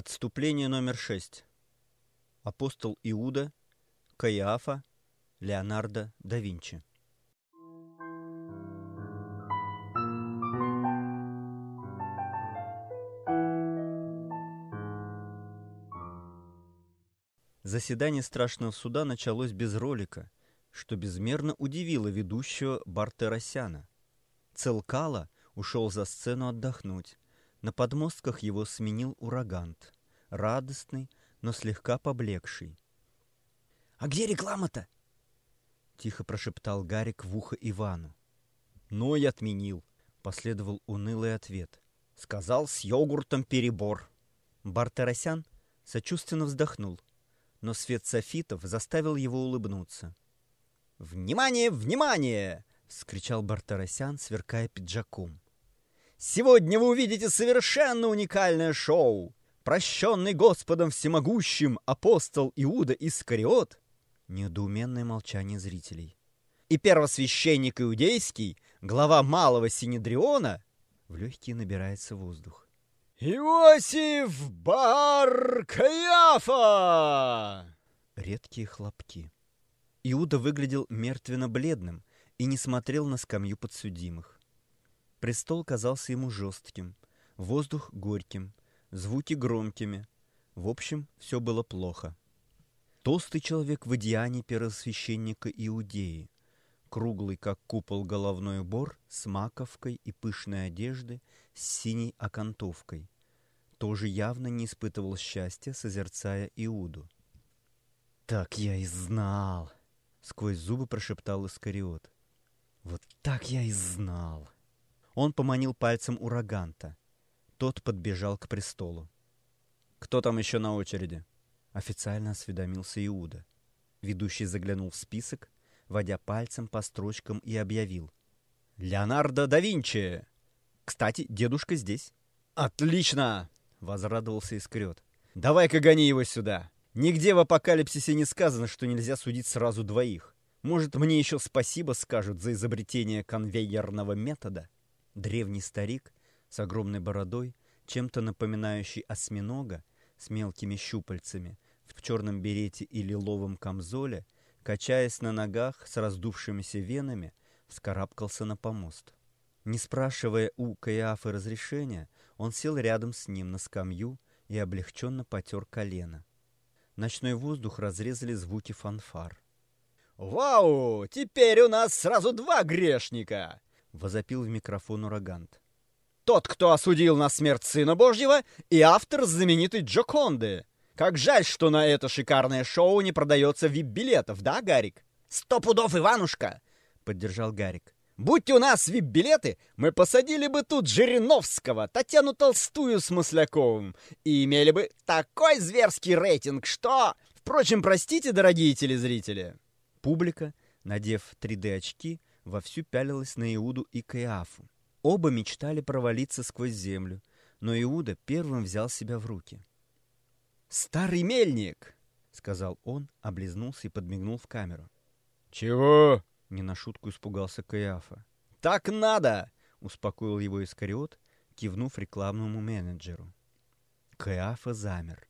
Отступление номер шесть. Апостол Иуда, Каиафа, Леонардо да Винчи. Заседание страшного суда началось без ролика, что безмерно удивило ведущего Бартеросяна. Целкала ушел за сцену отдохнуть. На подмостках его сменил урагант, радостный, но слегка поблекший. «А где реклама-то?» — тихо прошептал Гарик в ухо Ивану. «Ной отменил», — последовал унылый ответ. «Сказал, с йогуртом перебор». Бартеросян сочувственно вздохнул, но свет софитов заставил его улыбнуться. «Внимание, внимание!» — вскричал Бартеросян, сверкая пиджаком. «Сегодня вы увидите совершенно уникальное шоу! Прощенный Господом Всемогущим апостол Иуда Искариот!» Недоуменное молчание зрителей. «И первосвященник Иудейский, глава Малого Синедриона!» В легкие набирается воздух. «Иосиф Бар Каяфа!» Редкие хлопки. Иуда выглядел мертвенно-бледным и не смотрел на скамью подсудимых. Престол казался ему жестким, воздух горьким, звуки громкими. В общем, все было плохо. Толстый человек в одеянии первосвященника Иудеи, круглый, как купол головной убор, с маковкой и пышной одежды, с синей окантовкой, тоже явно не испытывал счастья, созерцая Иуду. «Так я и знал!» — сквозь зубы прошептал Искариот. «Вот так я и знал!» Он поманил пальцем ураганта. Тот подбежал к престолу. «Кто там еще на очереди?» Официально осведомился Иуда. Ведущий заглянул в список, водя пальцем по строчкам и объявил. «Леонардо да Винчи! Кстати, дедушка здесь». «Отлично!» — возрадовался Искрет. «Давай-ка гони его сюда! Нигде в апокалипсисе не сказано, что нельзя судить сразу двоих. Может, мне еще спасибо скажут за изобретение конвейерного метода?» Древний старик с огромной бородой, чем-то напоминающий осьминога, с мелкими щупальцами, в черном берете и лиловом камзоле, качаясь на ногах с раздувшимися венами, вскарабкался на помост. Не спрашивая у Каиафы разрешения, он сел рядом с ним на скамью и облегченно потер колено. Ночной воздух разрезали звуки фанфар. «Вау! Теперь у нас сразу два грешника!» — возопил в микрофон урагант. «Тот, кто осудил на смерть Сына Божьего, и автор знаменитой Джоконды. Как жаль, что на это шикарное шоу не продается вип-билетов, да, Гарик?» «Сто пудов, Иванушка!» — поддержал Гарик. «Будьте у нас вип-билеты, мы посадили бы тут Жириновского, Татьяну Толстую с Масляковым и имели бы такой зверский рейтинг, что... Впрочем, простите, дорогие телезрители!» Публика, надев 3D-очки, вовсю пялилась на Иуду и Каиафу. Оба мечтали провалиться сквозь землю, но Иуда первым взял себя в руки. «Старый мельник!» — сказал он, облизнулся и подмигнул в камеру. «Чего?» — не на шутку испугался Каиафа. «Так надо!» — успокоил его Искариот, кивнув рекламному менеджеру. Каиафа замер.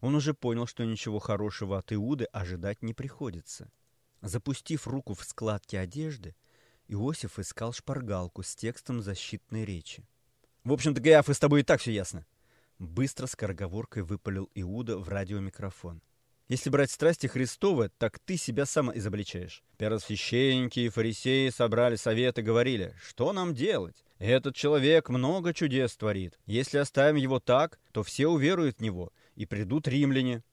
Он уже понял, что ничего хорошего от Иуды ожидать не приходится. Запустив руку в складки одежды, Иосиф искал шпаргалку с текстом защитной речи. «В общем-то, Каиафа, с тобой и так все ясно!» Быстро скороговоркой выпалил Иуда в радиомикрофон. Если брать страсти Христовы, так ты себя сам изобличаешь. Первосвященники и фарисеи собрали совет и говорили, что нам делать? Этот человек много чудес творит. Если оставим его так, то все уверуют в него, и придут римляне.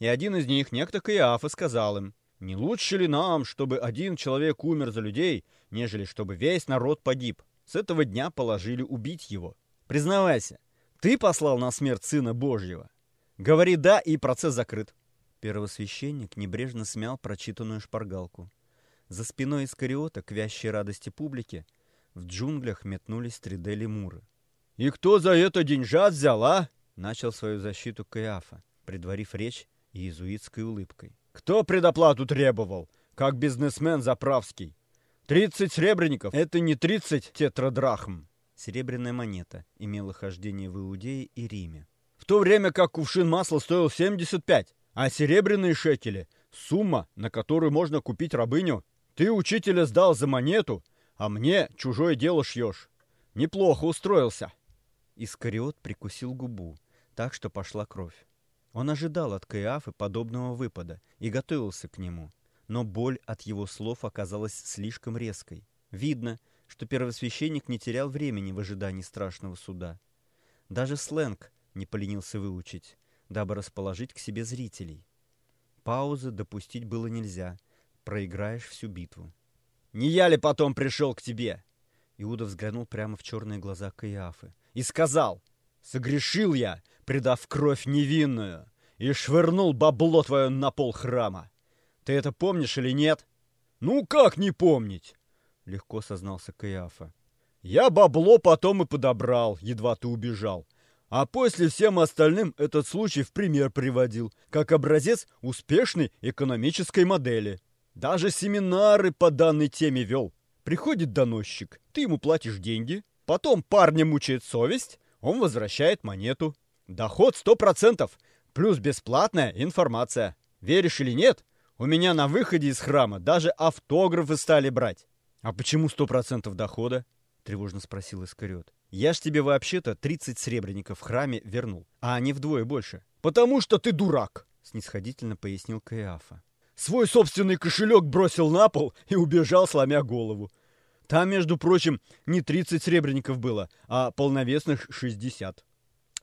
И один из них, некто Каиафа, сказал им, «Не лучше ли нам, чтобы один человек умер за людей, нежели чтобы весь народ погиб?» С этого дня положили убить его. Признавайся, ты послал на смерть Сына Божьего. Говори «да» и процесс закрыт. Первосвященник небрежно смял прочитанную шпаргалку. За спиной Искариота, к вящей радости публики, в джунглях метнулись 3D-лемуры. «И кто за это деньжат взял, а?» Начал свою защиту Каиафа, предварив речь иезуитской улыбкой. «Кто предоплату требовал? Как бизнесмен заправский. Тридцать сребреников — это не тридцать тетрадрахм». Серебряная монета имела хождение в Иудее и Риме. В то время как кувшин масла стоил 75, а серебряные шекели — сумма, на которую можно купить рабыню. Ты учителя сдал за монету, а мне чужое дело шьешь. Неплохо устроился. Искариот прикусил губу, так что пошла кровь. Он ожидал от Каиафы подобного выпада и готовился к нему, но боль от его слов оказалась слишком резкой. Видно, что первосвященник не терял времени в ожидании страшного суда. Даже сленг не поленился выучить, дабы расположить к себе зрителей. Паузы допустить было нельзя, проиграешь всю битву. «Не я ли потом пришел к тебе?» Иуда взглянул прямо в черные глаза Каиафы. «И сказал, согрешил я, предав кровь невинную, и швырнул бабло твое на пол храма. Ты это помнишь или нет?» «Ну как не помнить?» Легко сознался Каиафа. «Я бабло потом и подобрал, едва ты убежал. А после всем остальным этот случай в пример приводил, как образец успешной экономической модели. Даже семинары по данной теме вел. Приходит доносчик, ты ему платишь деньги, потом парня мучает совесть, он возвращает монету. Доход сто процентов, плюс бесплатная информация. Веришь или нет, у меня на выходе из храма даже автографы стали брать. А почему сто процентов дохода? Тревожно спросил Искариот. Я ж тебе вообще-то 30 сребреников в храме вернул, а не вдвое больше. Потому что ты дурак, снисходительно пояснил Каиафа. Свой собственный кошелек бросил на пол и убежал, сломя голову. Там, между прочим, не 30 сребреников было, а полновесных 60.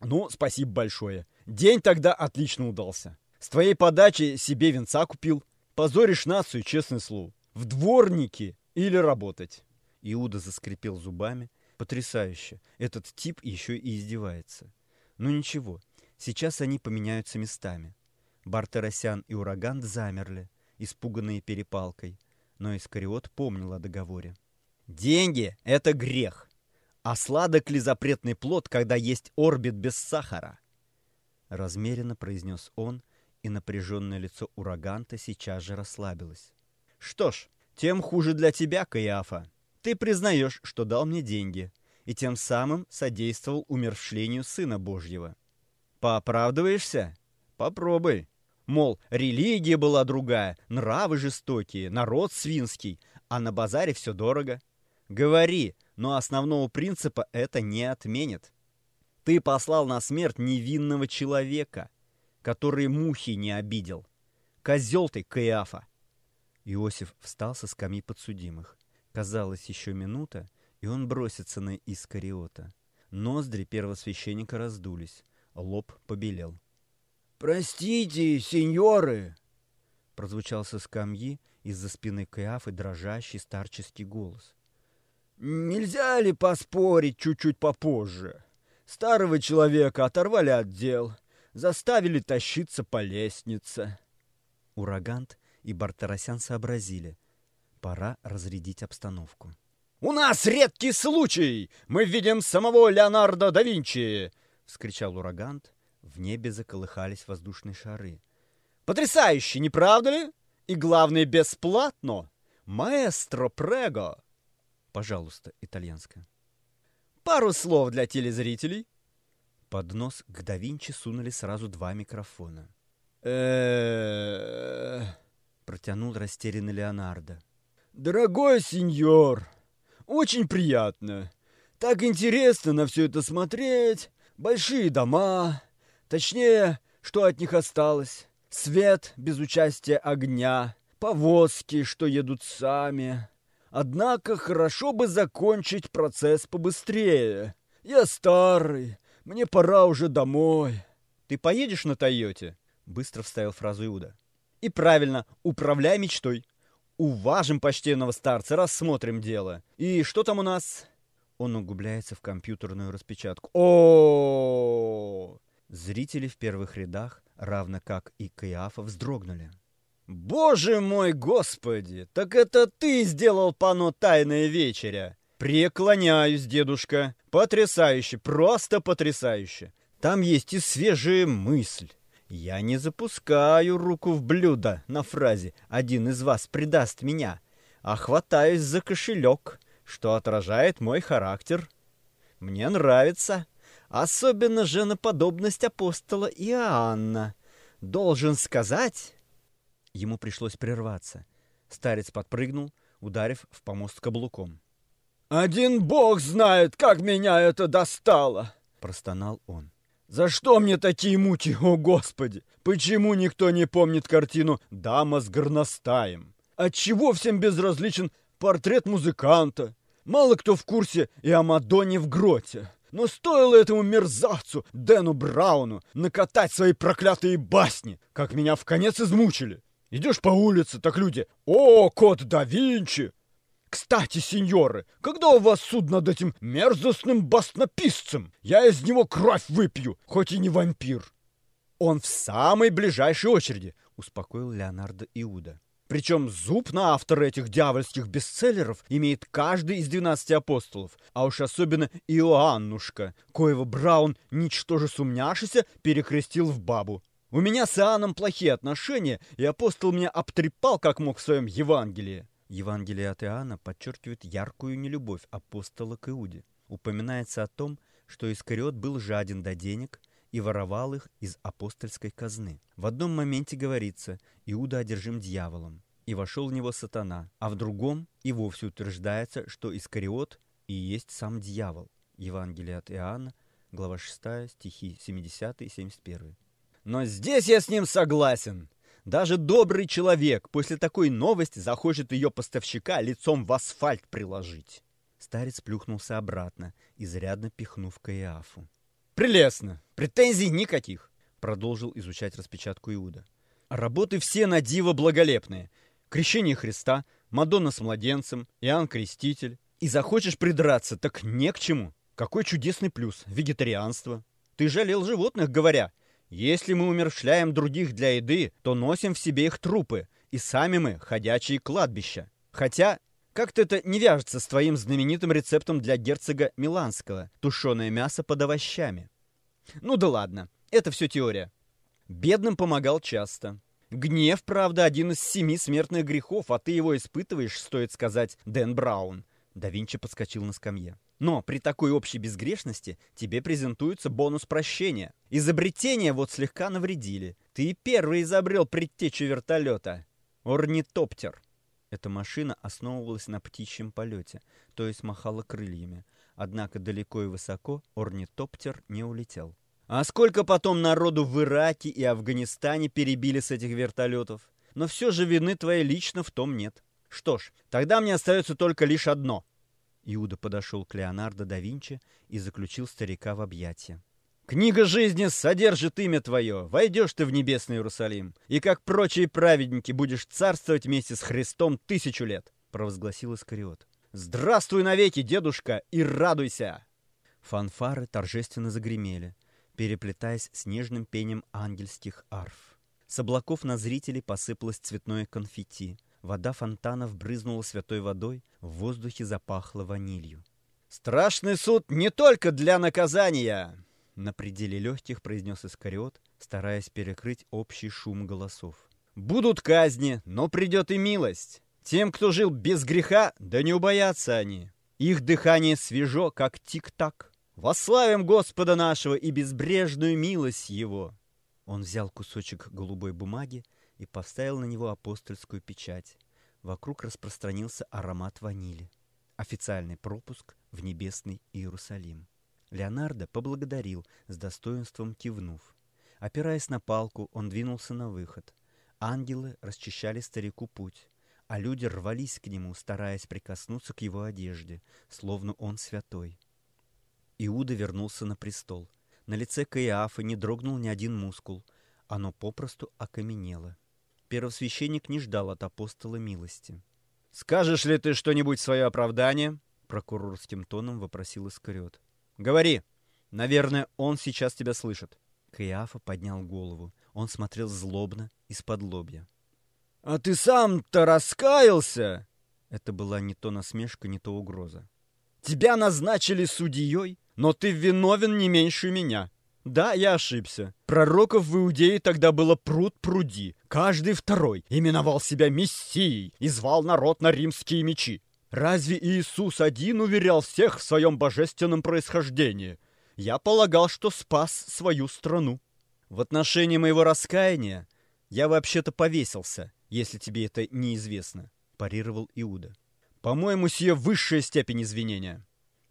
Ну, спасибо большое. День тогда отлично удался. С твоей подачи себе венца купил. Позоришь нацию, честное слово. В дворники или работать. Иуда заскрипел зубами. Потрясающе. Этот тип еще и издевается. Ну ничего, сейчас они поменяются местами. Бартеросян и Ураган замерли, испуганные перепалкой. Но Искариот помнил о договоре. Деньги — это грех. А сладок ли запретный плод, когда есть орбит без сахара? Размеренно произнес он, и напряженное лицо Ураганта сейчас же расслабилось. Что ж, тем хуже для тебя, Каиафа. Ты признаешь, что дал мне деньги, и тем самым содействовал умершлению Сына Божьего. Пооправдываешься? Попробуй. Мол, религия была другая, нравы жестокие, народ свинский, а на базаре все дорого. Говори, но основного принципа это не отменит. Ты послал на смерть невинного человека, который мухи не обидел. Козел ты, Каиафа. Иосиф встал со скамьи подсудимых. Казалось, еще минута, и он бросится на Искариота. Ноздри первосвященника раздулись, лоб побелел. «Простите, сеньоры!» Прозвучал со скамьи из-за спины Каиафы дрожащий старческий голос. «Нельзя ли поспорить чуть-чуть попозже? Старого человека оторвали от дел, заставили тащиться по лестнице». Урагант и Бартарасян сообразили, Пора разрядить обстановку. «У нас редкий случай! Мы видим самого Леонардо да Винчи!» — вскричал урагант. В небе заколыхались воздушные шары. «Потрясающе, не правда ли? И главное, бесплатно! Маэстро Прего!» «Пожалуйста, итальянская». «Пару слов для телезрителей». Под нос к да Винчи сунули сразу два микрофона. протянул растерянный Леонардо. «Дорогой сеньор, очень приятно. Так интересно на все это смотреть. Большие дома, точнее, что от них осталось. Свет без участия огня, повозки, что едут сами. Однако хорошо бы закончить процесс побыстрее. Я старый, мне пора уже домой. Ты поедешь на Тойоте? Быстро вставил фразу Иуда. И правильно, управляй мечтой. Уважим почтенного старца, рассмотрим дело. И что там у нас? Он углубляется в компьютерную распечатку. О! Зрители в первых рядах, равно как и Каиафа, вздрогнули. Боже мой, господи! Так это ты сделал пано «Тайная вечеря»? Преклоняюсь, дедушка. Потрясающе, просто потрясающе. Там есть и свежая мысль. Я не запускаю руку в блюдо на фразе «один из вас предаст меня», а хватаюсь за кошелек, что отражает мой характер. Мне нравится. Особенно женоподобность апостола Иоанна. Должен сказать... Ему пришлось прерваться. Старец подпрыгнул, ударив в помост каблуком. «Один бог знает, как меня это достало!» — простонал он. «За что мне такие муки, о господи? Почему никто не помнит картину «Дама с горностаем»? Отчего всем безразличен портрет музыканта? Мало кто в курсе и о Мадонне в гроте. Но стоило этому мерзавцу, Дэну Брауну, накатать свои проклятые басни, как меня в конец измучили. Идешь по улице, так люди «О, кот да Винчи!» Кстати, сеньоры, когда у вас суд над этим мерзостным баснописцем? Я из него кровь выпью, хоть и не вампир. Он в самой ближайшей очереди, успокоил Леонардо Иуда. Причем зуб на автора этих дьявольских бестселлеров имеет каждый из двенадцати апостолов, а уж особенно Иоаннушка, коего Браун, ничтоже сумняшися, перекрестил в бабу. У меня с Иоанном плохие отношения, и апостол меня обтрепал как мог в своем Евангелии. Евангелие от Иоанна подчеркивает яркую нелюбовь апостола к Иуде. Упоминается о том, что Искариот был жаден до денег – и воровал их из апостольской казны. В одном моменте говорится «Иуда одержим дьяволом», и вошел в него сатана, а в другом и вовсе утверждается, что Искариот и есть сам дьявол. Евангелие от Иоанна, глава 6, стихи 70 и 71. Но здесь я с ним согласен. Даже добрый человек после такой новости захочет ее поставщика лицом в асфальт приложить. Старец плюхнулся обратно, изрядно пихнув Каиафу. Прелестно. Претензий никаких. Продолжил изучать распечатку Иуда. Работы все на диво благолепные. Крещение Христа, Мадонна с младенцем, Иоанн Креститель. И захочешь придраться, так не к чему. Какой чудесный плюс. Вегетарианство. Ты жалел животных, говоря, если мы умершляем других для еды, то носим в себе их трупы, и сами мы ходячие кладбища. Хотя как-то это не вяжется с твоим знаменитым рецептом для герцога Миланского – тушеное мясо под овощами. Ну да ладно, это все теория. Бедным помогал часто. Гнев, правда, один из семи смертных грехов, а ты его испытываешь, стоит сказать, Дэн Браун. Да Винчи подскочил на скамье. Но при такой общей безгрешности тебе презентуется бонус прощения. Изобретения вот слегка навредили. Ты первый изобрел предтечу вертолета. Орнитоптер. Эта машина основывалась на птичьем полете, то есть махала крыльями. Однако далеко и высоко орнитоптер не улетел. А сколько потом народу в Ираке и Афганистане перебили с этих вертолетов? Но все же вины твоей лично в том нет. Что ж, тогда мне остается только лишь одно. Иуда подошел к Леонардо да Винчи и заключил старика в объятия. Книга жизни содержит имя твое. Войдешь ты в небесный Иерусалим, и, как прочие праведники, будешь царствовать вместе с Христом тысячу лет, провозгласил Искариот. Здравствуй навеки, дедушка, и радуйся! Фанфары торжественно загремели, переплетаясь с нежным пением ангельских арф. С облаков на зрителей посыпалось цветное конфетти. Вода фонтанов брызнула святой водой, в воздухе запахло ванилью. «Страшный суд не только для наказания!» На пределе легких произнес Искариот, стараясь перекрыть общий шум голосов. «Будут казни, но придет и милость. Тем, кто жил без греха, да не убоятся они. Их дыхание свежо, как тик-так. Вославим Господа нашего и безбрежную милость Его!» Он взял кусочек голубой бумаги и поставил на него апостольскую печать. Вокруг распространился аромат ванили. Официальный пропуск в небесный Иерусалим. Леонардо поблагодарил, с достоинством кивнув. Опираясь на палку, он двинулся на выход. Ангелы расчищали старику путь, а люди рвались к нему, стараясь прикоснуться к его одежде, словно он святой. Иуда вернулся на престол. На лице Каиафы не дрогнул ни один мускул, оно попросту окаменело. Первосвященник не ждал от апостола милости. «Скажешь ли ты что-нибудь свое оправдание?» Прокурорским тоном вопросил Искариот. Говори. Наверное, он сейчас тебя слышит. Каиафа поднял голову. Он смотрел злобно, из-под лобья. «А ты сам-то раскаялся?» Это была не то насмешка, не то угроза. «Тебя назначили судьей, но ты виновен не меньше меня. Да, я ошибся. Пророков в Иудее тогда было пруд-пруди. Каждый второй именовал себя Мессией и звал народ на римские мечи. Разве Иисус один уверял всех в своем божественном происхождении? я полагал, что спас свою страну. В отношении моего раскаяния я вообще-то повесился, если тебе это неизвестно, парировал Иуда. По-моему, сие высшая степень извинения.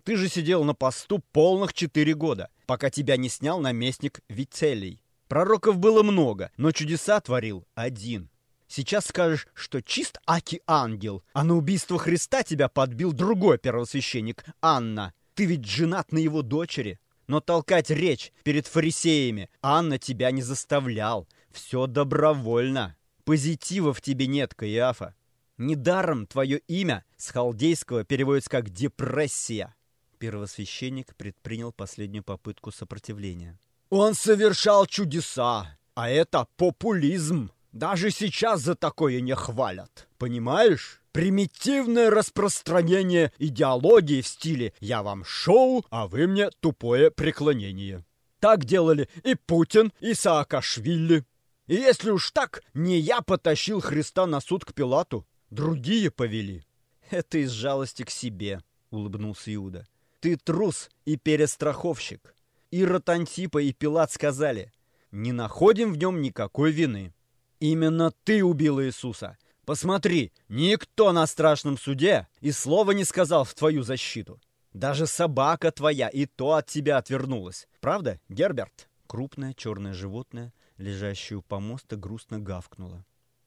Ты же сидел на посту полных четыре года, пока тебя не снял наместник Вицелий. Пророков было много, но чудеса творил один. Сейчас скажешь, что чист Аки ангел, а на убийство Христа тебя подбил другой первосвященник, Анна. Ты ведь женат на его дочери. Но толкать речь перед фарисеями Анна тебя не заставлял. Все добровольно. Позитива в тебе нет, Каиафа. Недаром твое имя с халдейского переводится как «депрессия». Первосвященник предпринял последнюю попытку сопротивления. Он совершал чудеса, а это популизм. Даже сейчас за такое не хвалят. Понимаешь? Примитивное распространение идеологии в стиле «я вам шоу, а вы мне тупое преклонение». Так делали и Путин, и Саакашвили. И если уж так, не я потащил Христа на суд к Пилату, другие повели. Это из жалости к себе, улыбнулся Иуда. Ты трус и перестраховщик. Ирод Антипа и Пилат сказали, не находим в нем никакой вины. Именно ты убил Иисуса. Посмотри, никто на страшном суде и слова не сказал в твою защиту. Даже собака твоя и то от тебя отвернулась. Правда, Герберт? Крупное черное животное, лежащее у помоста, грустно гавкнуло.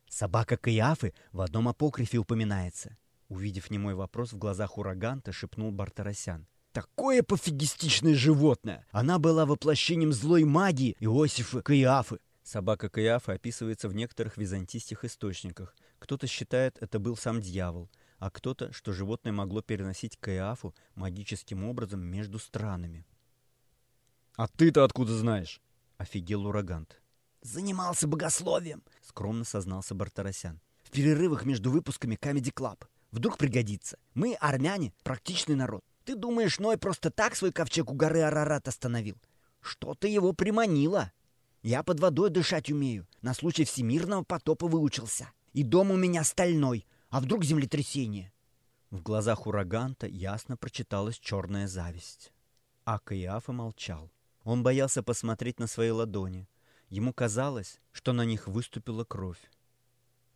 Собака Каиафы в одном апокрифе упоминается. Увидев немой вопрос в глазах ураганта, шепнул Бартарасян. Такое пофигистичное животное! Она была воплощением злой магии Иосифа Каиафы. Собака Каиафа описывается в некоторых византийских источниках. Кто-то считает, это был сам дьявол, а кто-то, что животное могло переносить Каиафу магическим образом между странами. «А ты-то откуда знаешь?» — офигел урагант. «Занимался богословием», — скромно сознался Бартарасян. «В перерывах между выпусками Comedy Club. Вдруг пригодится. Мы, армяне, практичный народ. Ты думаешь, Ной просто так свой ковчег у горы Арарат остановил? Что-то его приманило. Я под водой дышать умею. На случай всемирного потопа выучился. И дом у меня стальной. А вдруг землетрясение? В глазах ураганта ясно прочиталась черная зависть. А Каиафа молчал. Он боялся посмотреть на свои ладони. Ему казалось, что на них выступила кровь.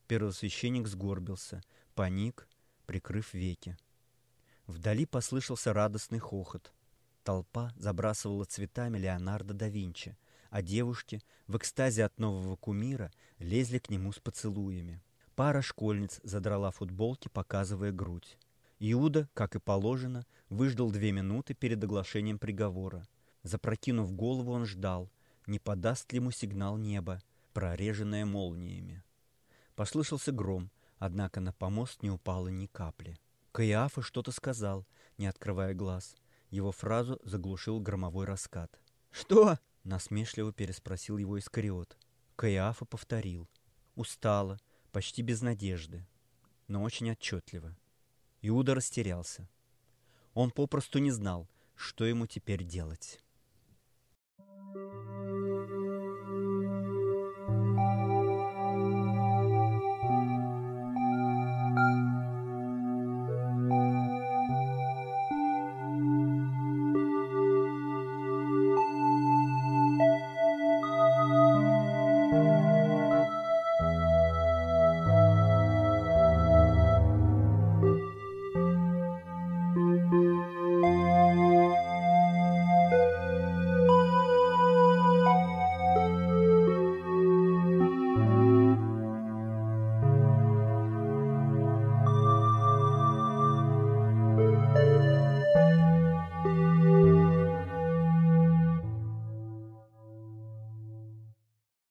Первосвященник сгорбился, паник, прикрыв веки. Вдали послышался радостный хохот. Толпа забрасывала цветами Леонардо да Винчи, а девушки в экстазе от нового кумира лезли к нему с поцелуями. Пара школьниц задрала футболки, показывая грудь. Иуда, как и положено, выждал две минуты перед оглашением приговора. Запрокинув голову, он ждал, не подаст ли ему сигнал неба, прореженное молниями. Послышался гром, однако на помост не упало ни капли. Каиафа что-то сказал, не открывая глаз. Его фразу заглушил громовой раскат. «Что?» — насмешливо переспросил его Искариот. Каиафа повторил. Устало, почти без надежды, но очень отчетливо. Иуда растерялся. Он попросту не знал, что ему теперь делать.